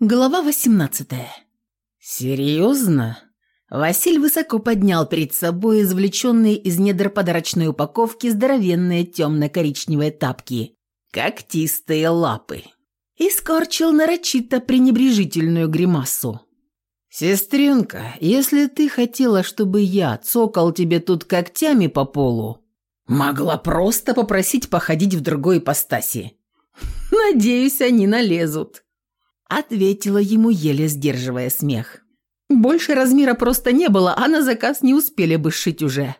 Глава 18 «Серьезно?» Василь высоко поднял перед собой извлеченные из недр подарочной упаковки здоровенные темно-коричневые тапки, когтистые лапы, и скорчил нарочито пренебрежительную гримасу. «Сестренка, если ты хотела, чтобы я цокал тебе тут когтями по полу, могла просто попросить походить в другой ипостаси. Надеюсь, они налезут». Ответила ему, еле сдерживая смех. Больше размера просто не было, а на заказ не успели бы сшить уже.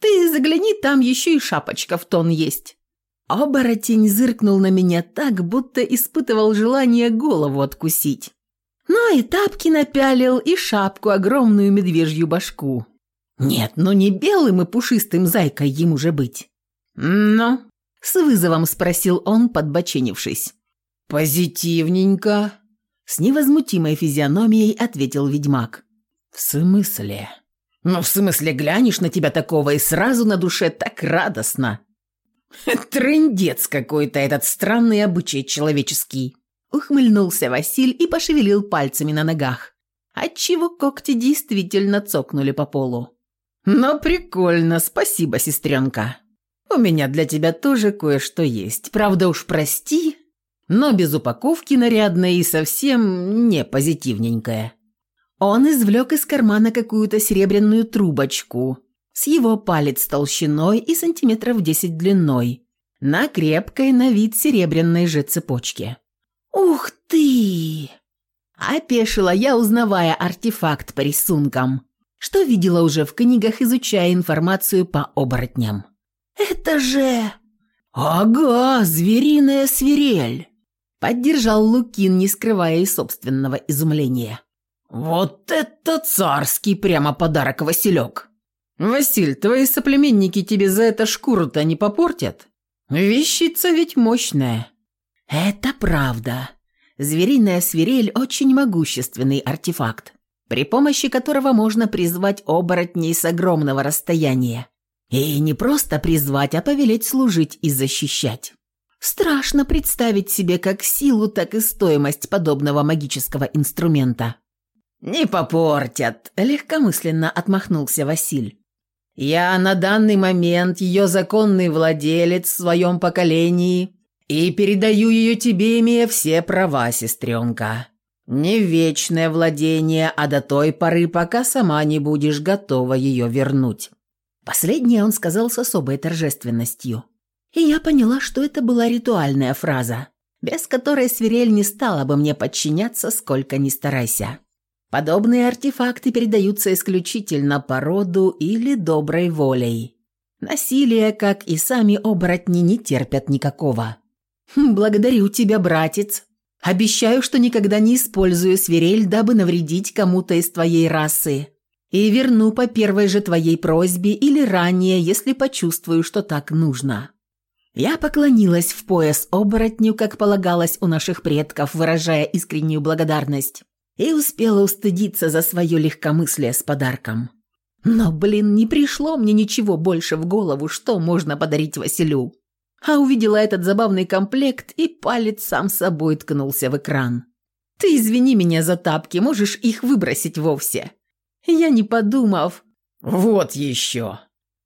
Ты загляни, там еще и шапочка в тон есть. Оборотень зыркнул на меня так, будто испытывал желание голову откусить. Ну и тапки напялил, и шапку, огромную медвежью башку. Нет, ну не белым и пушистым зайкой ему же быть. «Ну?» – с вызовом спросил он, подбоченившись. «Позитивненько», с невозмутимой физиономией ответил ведьмак. «В смысле?» «Ну, в смысле, глянешь на тебя такого, и сразу на душе так радостно!» «Трындец какой-то этот странный обычай человеческий!» Ухмыльнулся Василь и пошевелил пальцами на ногах, отчего когти действительно цокнули по полу. «Но прикольно, спасибо, сестренка. У меня для тебя тоже кое-что есть. Правда уж прости, но без упаковки нарядная и совсем не позитивненькая. Он извлек из кармана какую-то серебряную трубочку с его палец толщиной и сантиметров десять длиной на крепкой на вид серебряной же цепочке. «Ух ты!» Опешила я, узнавая артефакт по рисункам, что видела уже в книгах, изучая информацию по оборотням. «Это же...» «Ага, звериная свирель!» Поддержал Лукин, не скрывая и собственного изумления. «Вот это царский прямо подарок, Василек!» «Василь, твои соплеменники тебе за это шкуру-то не попортят? Вещица ведь мощная». «Это правда. Звериная свирель – очень могущественный артефакт, при помощи которого можно призвать оборотней с огромного расстояния. И не просто призвать, а повелеть служить и защищать. Страшно представить себе как силу, так и стоимость подобного магического инструмента. «Не попортят», – легкомысленно отмахнулся Василь. «Я на данный момент ее законный владелец в своем поколении и передаю ее тебе, имея все права, сестренка. Не вечное владение, а до той поры, пока сама не будешь готова ее вернуть». Последнее он сказал с особой торжественностью. И я поняла, что это была ритуальная фраза, без которой свирель не стала бы мне подчиняться, сколько ни старайся. Подобные артефакты передаются исключительно по роду или доброй волей. Насилие, как и сами оборотни, не терпят никакого. Хм, «Благодарю тебя, братец. Обещаю, что никогда не использую свирель, дабы навредить кому-то из твоей расы. И верну по первой же твоей просьбе или ранее, если почувствую, что так нужно». Я поклонилась в пояс оборотню, как полагалось у наших предков, выражая искреннюю благодарность, и успела устыдиться за свое легкомыслие с подарком. Но, блин, не пришло мне ничего больше в голову, что можно подарить Василю. А увидела этот забавный комплект, и палец сам собой ткнулся в экран. «Ты извини меня за тапки, можешь их выбросить вовсе». Я не подумав... «Вот еще!»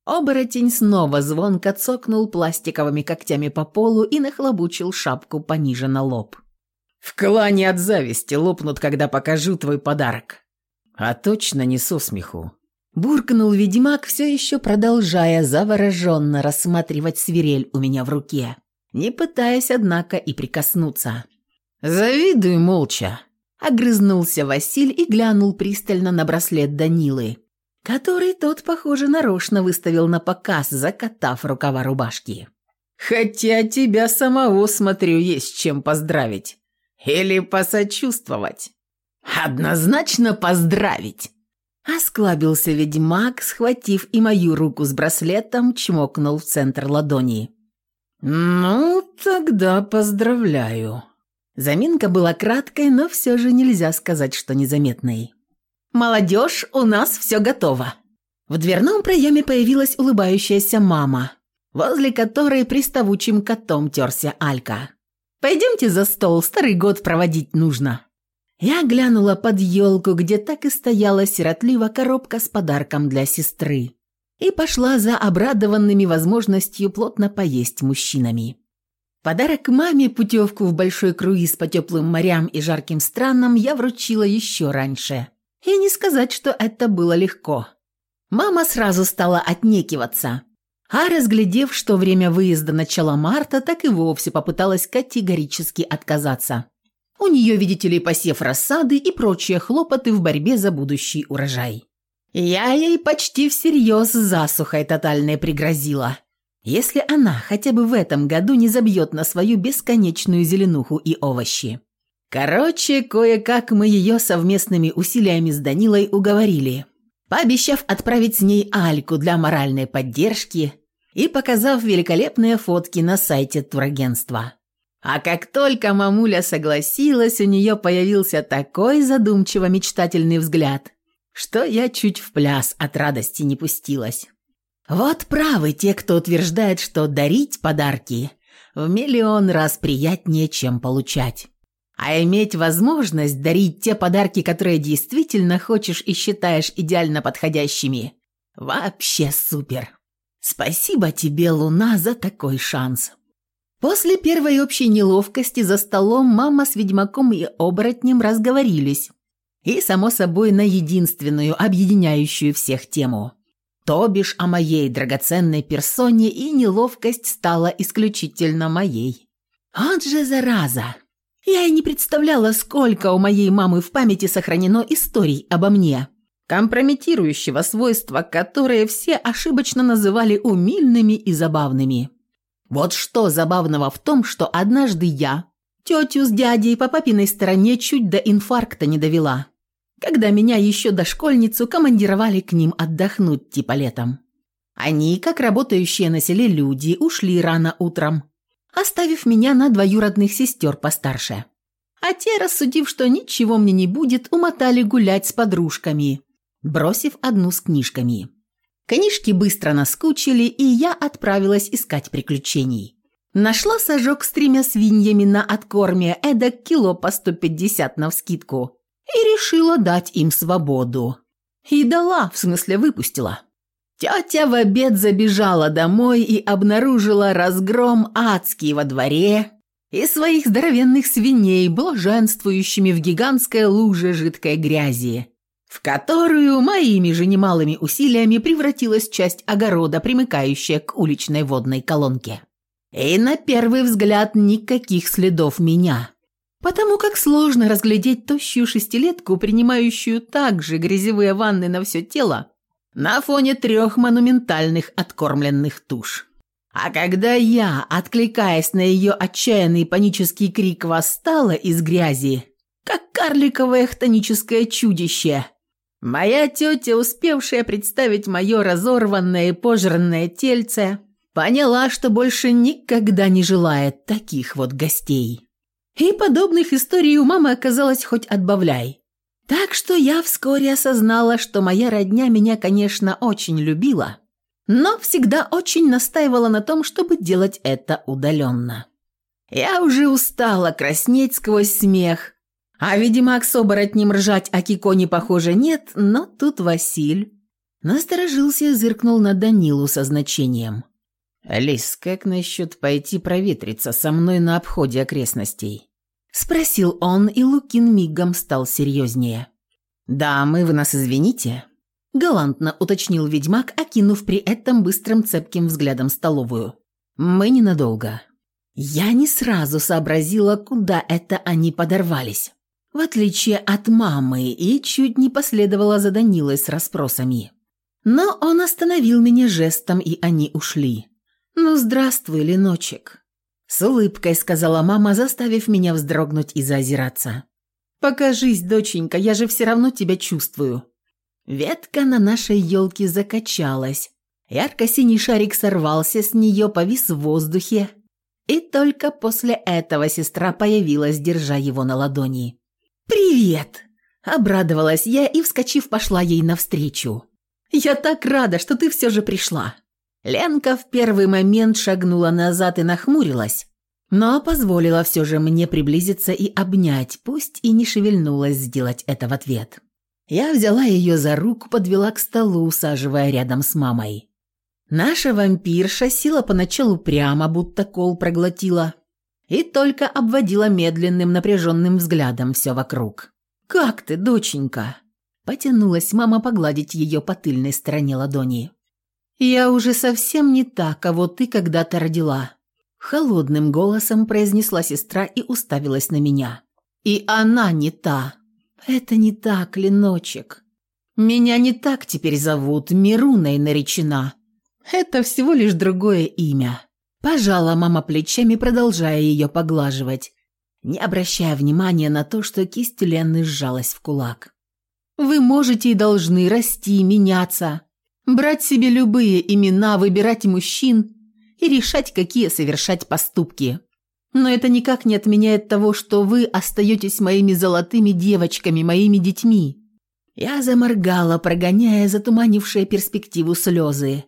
Оборотень снова звонко цокнул пластиковыми когтями по полу и нахлобучил шапку пониже на лоб. «В клане от зависти лопнут, когда покажу твой подарок. А точно не со смеху». Буркнул ведьмак, все еще продолжая завороженно рассматривать свирель у меня в руке, не пытаясь, однако, и прикоснуться. «Завидуй молча», — огрызнулся Василь и глянул пристально на браслет Данилы который тот, похоже, нарочно выставил на показ, закатав рукава рубашки. «Хотя тебя самого, смотрю, есть чем поздравить. Или посочувствовать». «Однозначно поздравить!» Осклабился ведьмак, схватив и мою руку с браслетом, чмокнул в центр ладони. «Ну, тогда поздравляю». Заминка была краткой, но все же нельзя сказать, что незаметной. «Молодежь, у нас все готово». В дверном проеме появилась улыбающаяся мама, возле которой приставучим котом терся Алька. «Пойдемте за стол, старый год проводить нужно». Я глянула под елку, где так и стояла сиротливо коробка с подарком для сестры, и пошла за обрадованными возможностью плотно поесть мужчинами. Подарок маме, путевку в большой круиз по теплым морям и жарким странам я вручила еще раньше. И не сказать, что это было легко. Мама сразу стала отнекиваться. А разглядев, что время выезда начало марта, так и вовсе попыталась категорически отказаться. У нее, видите ли, посев рассады и прочие хлопоты в борьбе за будущий урожай. Я ей почти всерьез засухой тотальной пригрозила. Если она хотя бы в этом году не забьет на свою бесконечную зеленуху и овощи. Короче, кое-как мы ее совместными усилиями с Данилой уговорили, пообещав отправить с ней Альку для моральной поддержки и показав великолепные фотки на сайте турагентства. А как только мамуля согласилась, у нее появился такой задумчиво-мечтательный взгляд, что я чуть в пляс от радости не пустилась. Вот правы те, кто утверждает, что дарить подарки в миллион раз приятнее, чем получать. А иметь возможность дарить те подарки, которые действительно хочешь и считаешь идеально подходящими, вообще супер. Спасибо тебе, Луна, за такой шанс. После первой общей неловкости за столом мама с ведьмаком и оборотнем разговорились. И, само собой, на единственную, объединяющую всех тему. То бишь о моей драгоценной персоне, и неловкость стала исключительно моей. Вот же зараза! Я и не представляла, сколько у моей мамы в памяти сохранено историй обо мне, компрометирующего свойства, которые все ошибочно называли умильными и забавными. Вот что забавного в том, что однажды я тетю с дядей по папиной стороне чуть до инфаркта не довела, когда меня еще дошкольницу командировали к ним отдохнуть типа летом. Они, как работающие на селе люди, ушли рано утром, оставив меня на двоюродных сестер постарше. А те, рассудив, что ничего мне не будет, умотали гулять с подружками, бросив одну с книжками. Книжки быстро наскучили, и я отправилась искать приключений. Нашла сажок с тремя свиньями на откорме, эдак кило по 150 навскидку, и решила дать им свободу. И дала, в смысле выпустила. Тетя в обед забежала домой и обнаружила разгром адский во дворе и своих здоровенных свиней, блаженствующими в гигантской луже жидкой грязи в которую моими же немалыми усилиями превратилась часть огорода, примыкающая к уличной водной колонке. И на первый взгляд никаких следов меня, потому как сложно разглядеть тощую шестилетку, принимающую также грязевые ванны на все тело, на фоне трех монументальных откормленных туш. А когда я, откликаясь на ее отчаянный панический крик, восстала из грязи, как карликовое хтоническое чудище – Моя тетя, успевшая представить мое разорванное и пожранное тельце, поняла, что больше никогда не желает таких вот гостей. И подобных историй у мамы оказалось хоть отбавляй. Так что я вскоре осознала, что моя родня меня, конечно, очень любила, но всегда очень настаивала на том, чтобы делать это удаленно. Я уже устала краснеть сквозь смех, а ведьмак с оборотнем ржать о Киконе, похоже, нет, но тут Василь насторожился и зыркнул на Данилу со значением. «Алис, как насчет пойти проветриться со мной на обходе окрестностей?» Спросил он, и Лукин мигом стал серьезнее. «Дамы, вы нас извините?» Галантно уточнил ведьмак, окинув при этом быстрым цепким взглядом столовую. «Мы ненадолго». Я не сразу сообразила, куда это они подорвались в отличие от мамы, и чуть не последовала за Данилой с расспросами. Но он остановил меня жестом, и они ушли. «Ну, здравствуй, Леночек», — с улыбкой сказала мама, заставив меня вздрогнуть и заозираться. «Покажись, доченька, я же все равно тебя чувствую». Ветка на нашей елке закачалась. Ярко-синий шарик сорвался с нее, повис в воздухе. И только после этого сестра появилась, держа его на ладони. «Привет!» – обрадовалась я и, вскочив, пошла ей навстречу. «Я так рада, что ты все же пришла!» Ленка в первый момент шагнула назад и нахмурилась, но позволила все же мне приблизиться и обнять, пусть и не шевельнулась сделать это в ответ. Я взяла ее за руку, подвела к столу, усаживая рядом с мамой. Наша вампирша сила поначалу прямо, будто кол проглотила, и только обводила медленным напряженным взглядом все вокруг. «Как ты, доченька?» Потянулась мама погладить ее по тыльной стороне ладони. «Я уже совсем не та, кого ты когда-то родила», Холодным голосом произнесла сестра и уставилась на меня. «И она не та. Это не так, клиночек. Меня не так теперь зовут, Мируной наречена. Это всего лишь другое имя». Пожала мама плечами, продолжая ее поглаживать, не обращая внимания на то, что кисть Лены сжалась в кулак. «Вы можете и должны расти, меняться, брать себе любые имена, выбирать мужчин, и решать, какие совершать поступки. Но это никак не отменяет того, что вы остаетесь моими золотыми девочками, моими детьми». Я заморгала, прогоняя затуманившие перспективу слезы,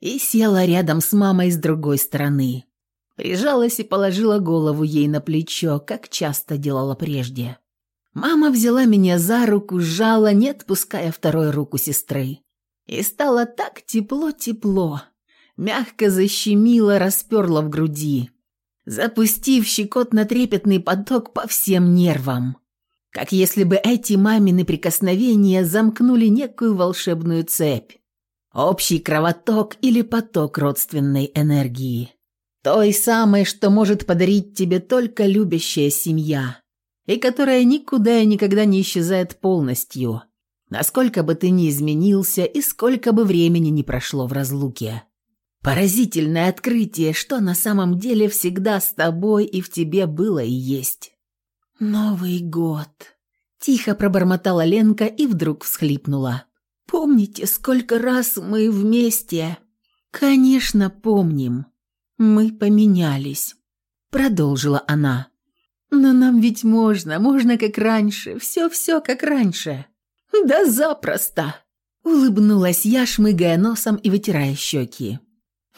и села рядом с мамой с другой стороны. Прижалась и положила голову ей на плечо, как часто делала прежде. Мама взяла меня за руку, сжала, не отпуская второй руку сестры. И стало так тепло-тепло мягко защемило, расперла в груди, запустив щекотно-трепетный поток по всем нервам. Как если бы эти мамины прикосновения замкнули некую волшебную цепь. Общий кровоток или поток родственной энергии. Той самой, что может подарить тебе только любящая семья, и которая никуда и никогда не исчезает полностью, насколько бы ты ни изменился и сколько бы времени не прошло в разлуке. Поразительное открытие, что на самом деле всегда с тобой и в тебе было и есть. Новый год. Тихо пробормотала Ленка и вдруг всхлипнула. Помните, сколько раз мы вместе? Конечно, помним. Мы поменялись. Продолжила она. Но нам ведь можно, можно как раньше, все-все как раньше. Да запросто. Улыбнулась я, шмыгая носом и вытирая щеки.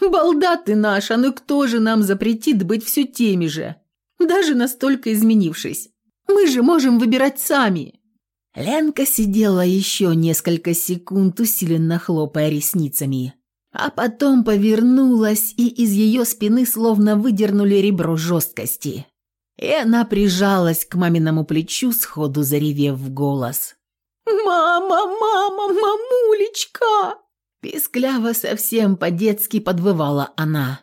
«Балда ты наша, ну кто же нам запретит быть все теми же, даже настолько изменившись? Мы же можем выбирать сами!» Ленка сидела еще несколько секунд, усиленно хлопая ресницами, а потом повернулась, и из ее спины словно выдернули ребро жесткости. И она прижалась к маминому плечу, сходу заревев в голос. «Мама, мама, мамулечка!» Пискляво совсем по-детски подвывала она.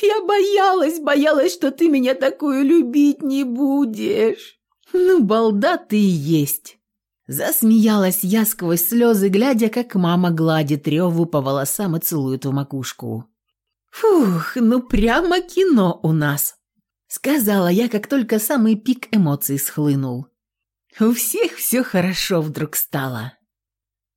«Я боялась, боялась, что ты меня такую любить не будешь!» «Ну, балда ты и есть!» Засмеялась я сквозь слезы, глядя, как мама гладит Реву по волосам и целует в макушку. «Фух, ну прямо кино у нас!» Сказала я, как только самый пик эмоций схлынул. У всех все хорошо вдруг стало.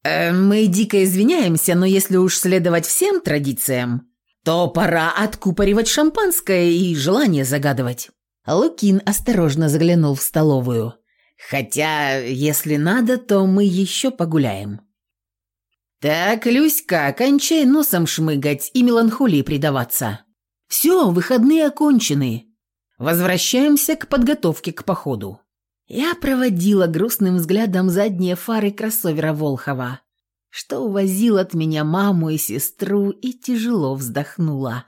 Э, «Мы дико извиняемся, но если уж следовать всем традициям, то пора откупоривать шампанское и желание загадывать». Лукин осторожно заглянул в столовую. «Хотя, если надо, то мы еще погуляем». «Так, Люська, кончай носом шмыгать и меланхолии предаваться. Все, выходные окончены. Возвращаемся к подготовке к походу». Я проводила грустным взглядом задние фары кроссовера Волхова, что увозил от меня маму и сестру, и тяжело вздохнула.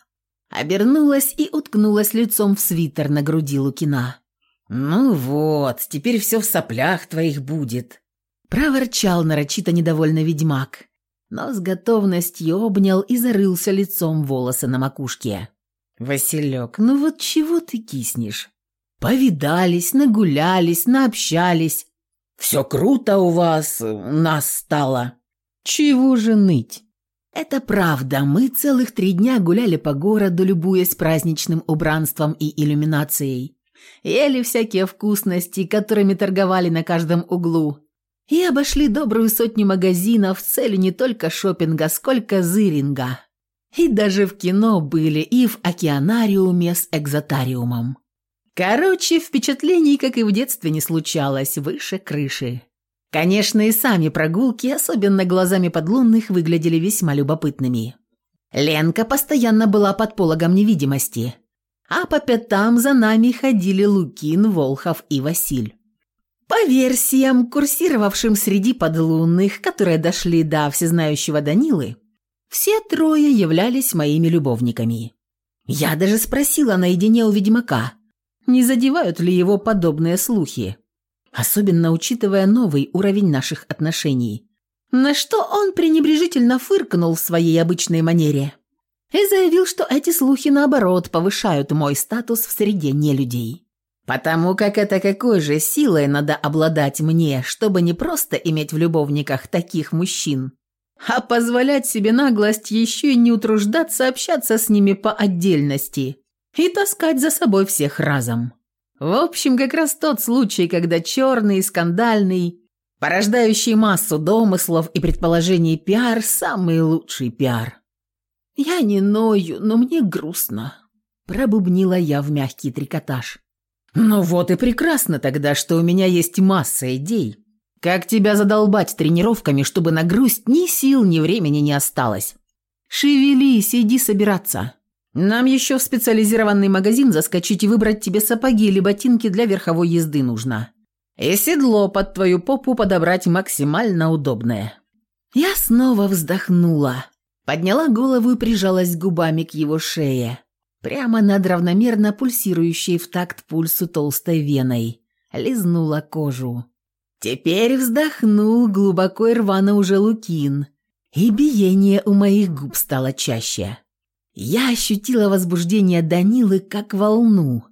Обернулась и уткнулась лицом в свитер на груди Лукина. «Ну вот, теперь все в соплях твоих будет», – проворчал нарочито недовольно ведьмак, но с готовностью обнял и зарылся лицом волосы на макушке. «Василек, ну вот чего ты киснешь? Повидались, нагулялись, наобщались. Все круто у вас, у нас стало. Чего же ныть? Это правда, мы целых три дня гуляли по городу, любуясь праздничным убранством и иллюминацией. Ели всякие вкусности, которыми торговали на каждом углу. И обошли добрую сотню магазинов с целью не только шопинга, сколько зыринга. И даже в кино были, и в океанариуме с экзотариумом. Короче, впечатлений, как и в детстве, не случалось, выше крыши. Конечно, и сами прогулки, особенно глазами подлунных, выглядели весьма любопытными. Ленка постоянно была под пологом невидимости. а по пятам за нами ходили Лукин, Волхов и Василь. По версиям, курсировавшим среди подлунных, которые дошли до всезнающего Данилы, все трое являлись моими любовниками. Я даже спросила наедине у ведьмака, не задевают ли его подобные слухи, особенно учитывая новый уровень наших отношений. На что он пренебрежительно фыркнул в своей обычной манере и заявил, что эти слухи, наоборот, повышают мой статус в среде нелюдей. Потому как это какой же силой надо обладать мне, чтобы не просто иметь в любовниках таких мужчин, а позволять себе наглость еще и не утруждаться общаться с ними по отдельности и таскать за собой всех разом. В общем, как раз тот случай, когда черный, скандальный, порождающий массу домыслов и предположений пиар – самый лучший пиар. «Я не ною, но мне грустно», – пробубнила я в мягкий трикотаж. «Ну вот и прекрасно тогда, что у меня есть масса идей. Как тебя задолбать тренировками, чтобы на грусть ни сил, ни времени не осталось? Шевелись, иди собираться. Нам еще в специализированный магазин заскочить и выбрать тебе сапоги или ботинки для верховой езды нужно. И седло под твою попу подобрать максимально удобное». Я снова вздохнула, подняла голову и прижалась губами к его шее, прямо над равномерно пульсирующей в такт пульсу толстой веной, лизнула кожу. Теперь вздохнул глубоко и рвано уже Лукин, и биение у моих губ стало чаще. Я ощутила возбуждение Данилы как волну,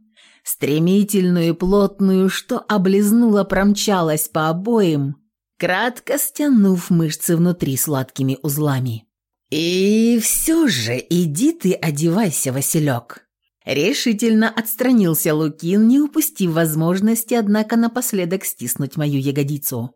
стремительную и плотную, что облизнула промчалась по обоим, кратко стянув мышцы внутри сладкими узлами. «И все же иди ты одевайся, Василек», Решительно отстранился Лукин, не упустив возможности, однако напоследок стиснуть мою ягодицу.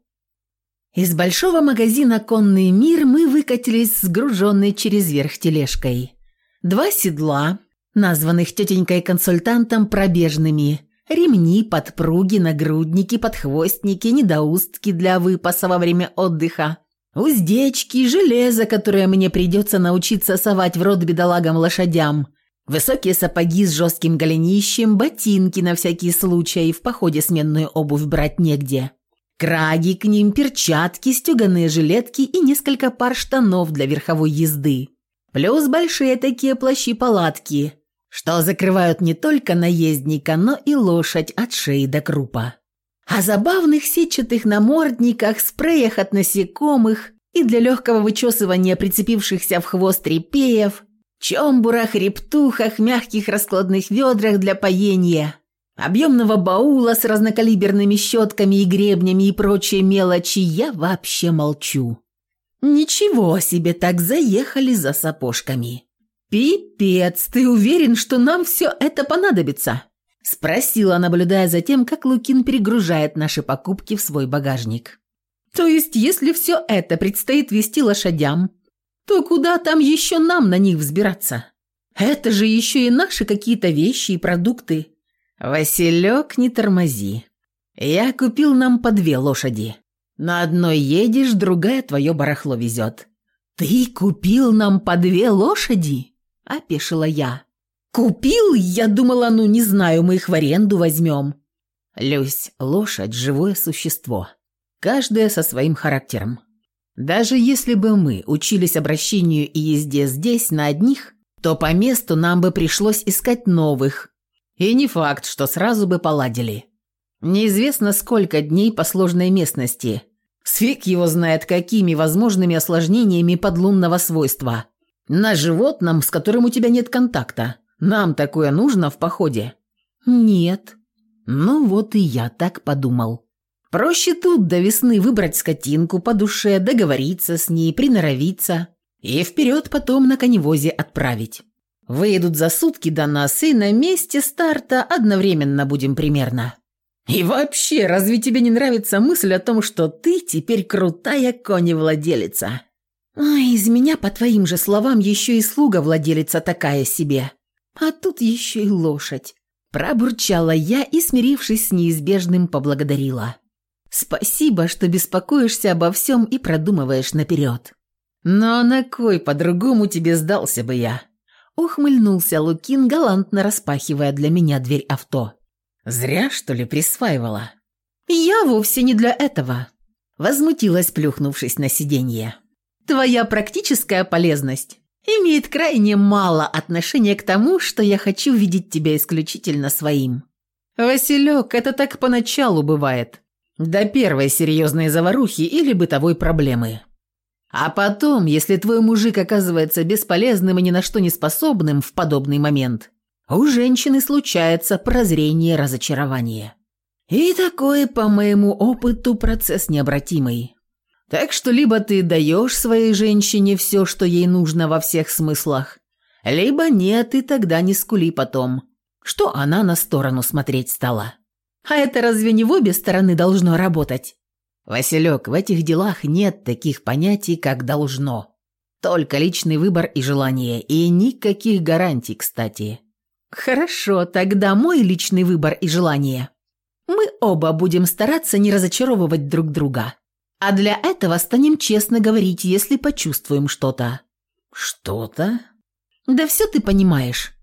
Из большого магазина «Конный мир» мы выкатились с груженной через верх тележкой. Два седла, названных тетенькой-консультантом пробежными, ремни, подпруги, нагрудники, подхвостники, недоустки для выпаса во время отдыха, уздечки, железо, которое мне придется научиться совать в рот бедолагам лошадям – Высокие сапоги с жестким голенищем, ботинки на всякий случай, в походе сменную обувь брать негде. Краги к ним, перчатки, стеганые жилетки и несколько пар штанов для верховой езды. Плюс большие такие плащи-палатки, что закрывают не только наездника, но и лошадь от шеи до крупа. О забавных сетчатых намордниках, спреях от насекомых и для легкого вычесывания прицепившихся в хвост репеев – чомбурах, рептухах, мягких раскладных ведрах для поения, объемного баула с разнокалиберными щетками и гребнями и прочей мелочи я вообще молчу. Ничего себе так заехали за сапожками. «Пипец, ты уверен, что нам все это понадобится?» Спросила, наблюдая за тем, как Лукин перегружает наши покупки в свой багажник. «То есть, если все это предстоит вести лошадям, то куда там еще нам на них взбираться? Это же еще и наши какие-то вещи и продукты. Василек, не тормози. Я купил нам по две лошади. На одной едешь, другая твое барахло везет. Ты купил нам по две лошади? Опешила я. Купил? Я думала, ну не знаю, мы их в аренду возьмем. Люсь, лошадь – живое существо. Каждая со своим характером. Даже если бы мы учились обращению и езде здесь на одних, то по месту нам бы пришлось искать новых. И не факт, что сразу бы поладили. Неизвестно, сколько дней по сложной местности. Свик его знает, какими возможными осложнениями подлунного свойства. На животном, с которым у тебя нет контакта. Нам такое нужно в походе? Нет. Ну вот и я так подумал. Проще тут до весны выбрать скотинку по душе, договориться с ней, приноровиться и вперед потом на коневозе отправить. Выедут за сутки до нас, и на месте старта одновременно будем примерно. И вообще, разве тебе не нравится мысль о том, что ты теперь крутая коневладелица? Ой, из меня, по твоим же словам, еще и слуга-владелица такая себе. А тут еще и лошадь. Пробурчала я и, смирившись с неизбежным, поблагодарила. Спасибо, что беспокоишься обо всем и продумываешь наперед. Но на кой по-другому тебе сдался бы я? Ухмыльнулся Лукин, галантно распахивая для меня дверь авто. «Зря, что ли, присваивала?» «Я вовсе не для этого», – возмутилась, плюхнувшись на сиденье. «Твоя практическая полезность имеет крайне мало отношения к тому, что я хочу видеть тебя исключительно своим». «Василек, это так поначалу бывает. До первой серьезной заварухи или бытовой проблемы. А потом, если твой мужик оказывается бесполезным и ни на что не способным в подобный момент, у женщины случается прозрение разочарования. И такой, по моему опыту, процесс необратимый. Так что либо ты даешь своей женщине все, что ей нужно во всех смыслах, либо нет, и тогда не скули потом, что она на сторону смотреть стала. А это разве не в обе стороны должно работать? Василек, в этих делах нет таких понятий, как «должно». Только личный выбор и желание, и никаких гарантий, кстати. Хорошо, тогда мой личный выбор и желание мы оба будем стараться не разочаровывать друг друга. А для этого станем честно говорить, если почувствуем что-то». «Что-то?» «Да все ты понимаешь.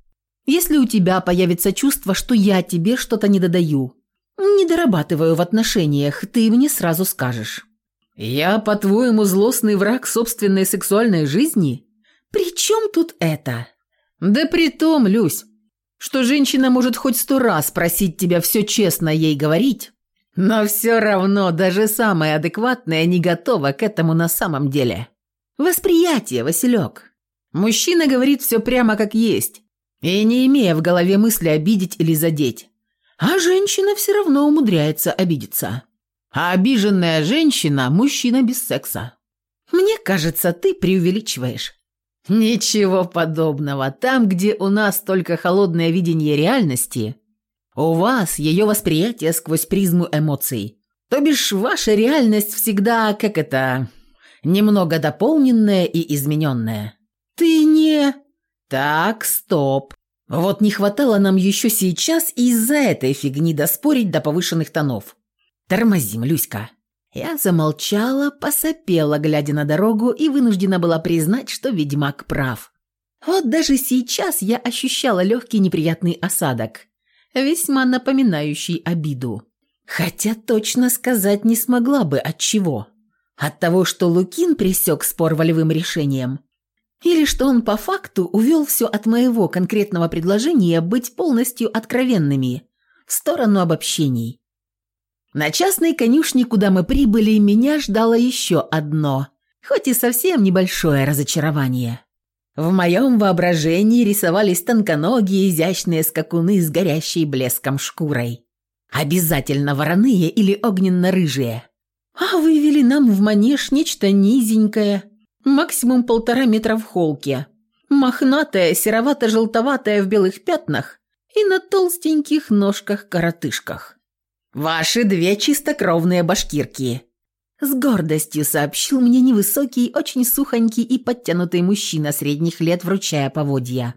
Если у тебя появится чувство, что я тебе что-то не додаю, не дорабатываю в отношениях, ты мне сразу скажешь». «Я, по-твоему, злостный враг собственной сексуальной жизни?» «При чем тут это?» «Да при том, Люсь, что женщина может хоть сто раз просить тебя все честно ей говорить, но все равно даже самая адекватная не готова к этому на самом деле. Восприятие, Василек. Мужчина говорит все прямо как есть, и не имея в голове мысли обидеть или задеть. А женщина все равно умудряется обидеться. А обиженная женщина – мужчина без секса. Мне кажется, ты преувеличиваешь. Ничего подобного. Там, где у нас только холодное видение реальности, у вас ее восприятие сквозь призму эмоций. То бишь, ваша реальность всегда, как это, немного дополненная и измененная. Ты не... Так, стоп. Вот не хватало нам еще сейчас из-за этой фигни доспорить до повышенных тонов. Тормозим, Люська. Я замолчала, посопела, глядя на дорогу, и вынуждена была признать, что ведьмак прав. Вот даже сейчас я ощущала легкий неприятный осадок, весьма напоминающий обиду. Хотя точно сказать не смогла бы от чего. От того, что Лукин пресек спор волевым решением, или что он по факту увел все от моего конкретного предложения быть полностью откровенными в сторону обобщений. На частной конюшне, куда мы прибыли, меня ждало еще одно, хоть и совсем небольшое разочарование. В моем воображении рисовались тонконогие изящные скакуны с горящей блеском шкурой. Обязательно вороные или огненно-рыжие. А вывели нам в манеж нечто низенькое, максимум полтора метра в холке, мохнатое, серовато-желтоватое в белых пятнах и на толстеньких ножках-коротышках. Ваши две чистокровные башкирки!» С гордостью сообщил мне невысокий, очень сухонький и подтянутый мужчина средних лет, вручая поводья.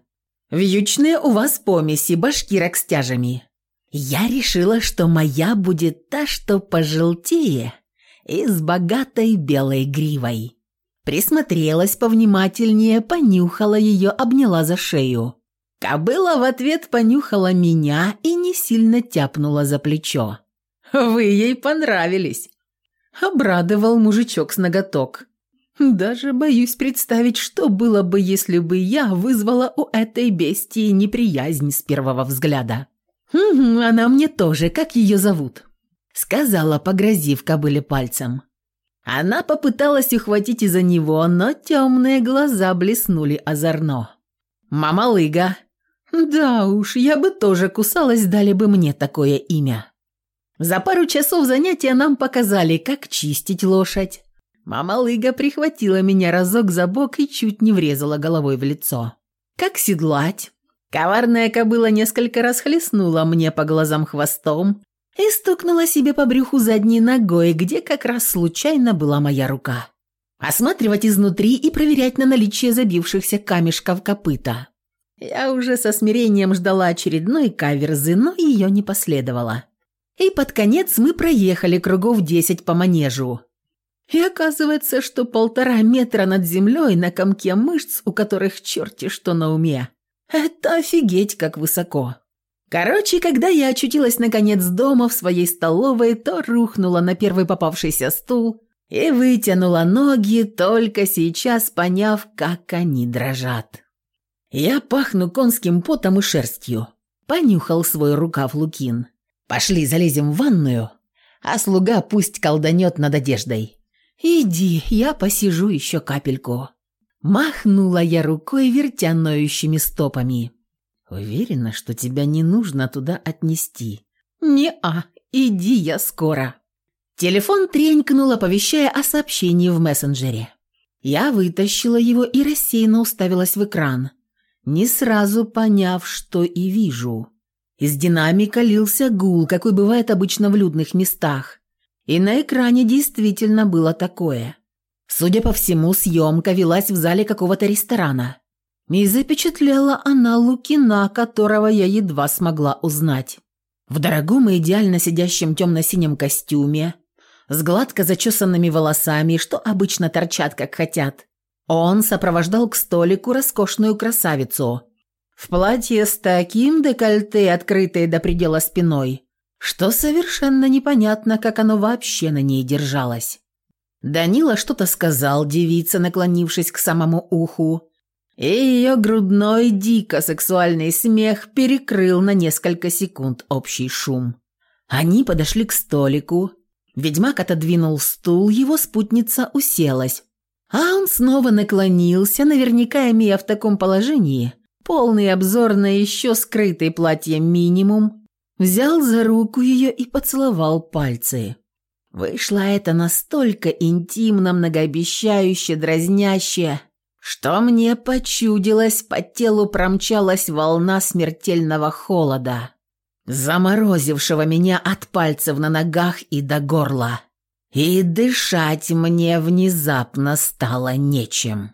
«Вьючные у вас помеси башкирок с тяжами. Я решила, что моя будет та, что пожелтее и с богатой белой гривой». Присмотрелась повнимательнее, понюхала ее, обняла за шею. Кобыла в ответ понюхала меня и не сильно тяпнула за плечо. «Вы ей понравились!» Обрадовал мужичок с ноготок. Даже боюсь представить, что было бы, если бы я вызвала у этой бестии неприязнь с первого взгляда. «Угу, она мне тоже, как ее зовут?» Сказала, погрозив кобыле пальцем. Она попыталась ухватить из-за него, но темные глаза блеснули озорно. «Мама Лыга!» «Да уж, я бы тоже кусалась, дали бы мне такое имя». За пару часов занятия нам показали, как чистить лошадь. Мама Лыга прихватила меня разок за бок и чуть не врезала головой в лицо. Как седлать? Коварная кобыла несколько раз хлестнула мне по глазам хвостом и стукнула себе по брюху задней ногой, где как раз случайно была моя рука. Осматривать изнутри и проверять на наличие забившихся камешков копыта. Я уже со смирением ждала очередной каверзы, но ее не последовало. И под конец мы проехали кругов десять по манежу. И оказывается, что полтора метра над землей на комке мышц, у которых черти что на уме. Это офигеть как высоко. Короче, когда я очутилась наконец дома в своей столовой, то рухнула на первый попавшийся стул и вытянула ноги, только сейчас поняв, как они дрожат. Я пахну конским потом и шерстью. Понюхал свой рукав Лукин. Пошли, залезем в ванную, а слуга пусть колданет над одеждой. Иди, я посижу еще капельку. Махнула я рукой, вертя ноющими стопами. Уверена, что тебя не нужно туда отнести. Не-а, иди я скоро. Телефон тренькнул, оповещая о сообщении в мессенджере. Я вытащила его и рассеянно уставилась в экран, не сразу поняв, что и вижу. Из динамика лился гул, какой бывает обычно в людных местах. И на экране действительно было такое. Судя по всему, съемка велась в зале какого-то ресторана. И запечатлела она Лукина, которого я едва смогла узнать. В дорогом и идеально сидящем темно-синем костюме, с гладко зачесанными волосами, что обычно торчат, как хотят. Он сопровождал к столику роскошную красавицу. В платье с таким декольте, открытой до предела спиной, что совершенно непонятно, как оно вообще на ней держалось. Данила что-то сказал девице, наклонившись к самому уху, и ее грудной дико сексуальный смех перекрыл на несколько секунд общий шум. Они подошли к столику. Ведьмак отодвинул стул, его спутница уселась. А он снова наклонился, наверняка имея в таком положении полный обзор на еще скрытый платье минимум, взял за руку ее и поцеловал пальцы. Вышло это настолько интимно, многообещающе, дразняще, что мне почудилось, по телу промчалась волна смертельного холода, заморозившего меня от пальцев на ногах и до горла. И дышать мне внезапно стало нечем.